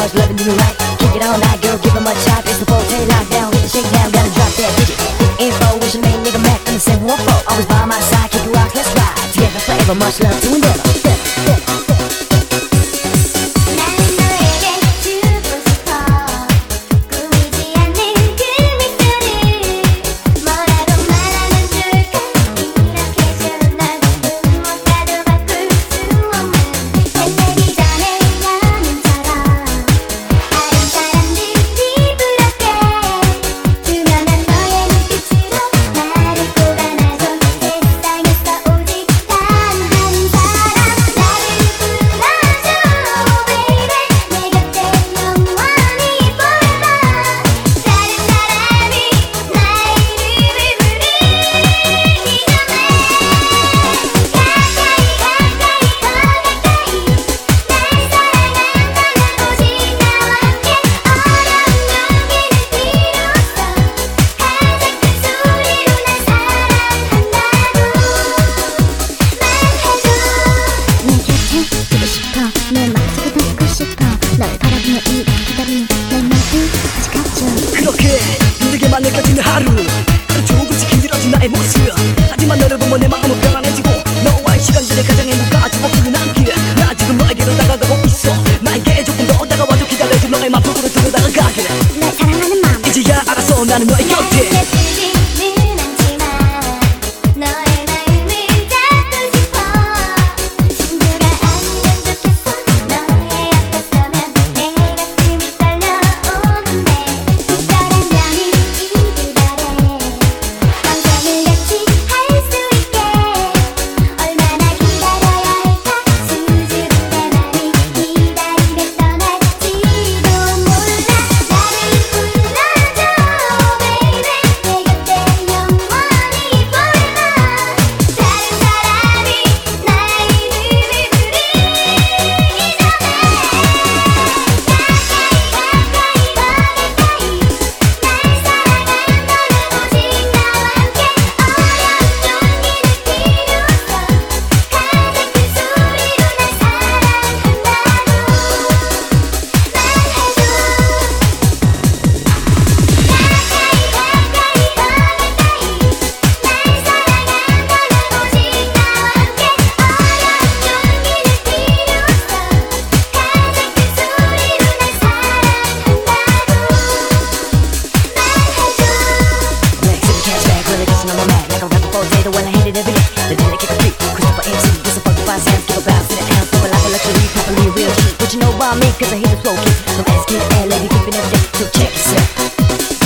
much loving you right? Kick it all night, girl, give it much shot It's the full day lockdown, hit the shake down Gotta drop that digit Info, wish your name, nigga, Mac, and the 714 Always by my side, kick it rock, let's ride. Together forever, much love to endeavor 난 느껴지는 하루. 조금씩 힘들어진 나의 모습. 하지만 너를 보면 내 마음은 평안해지고 너와의 시간들의 가장 행복하지 못하는 남길. 나 지금 너에게로 다가가고 있어. 나에게 조금 더 다가와줘. 기다려줘. 너의 마음으로 들어 다가가게. 날 사랑하는 마음. 이제야 알았어 나는 너의 곁에. You know about me, cause I hear the flow kick. From SKL, lady, keeping it up, so check yourself.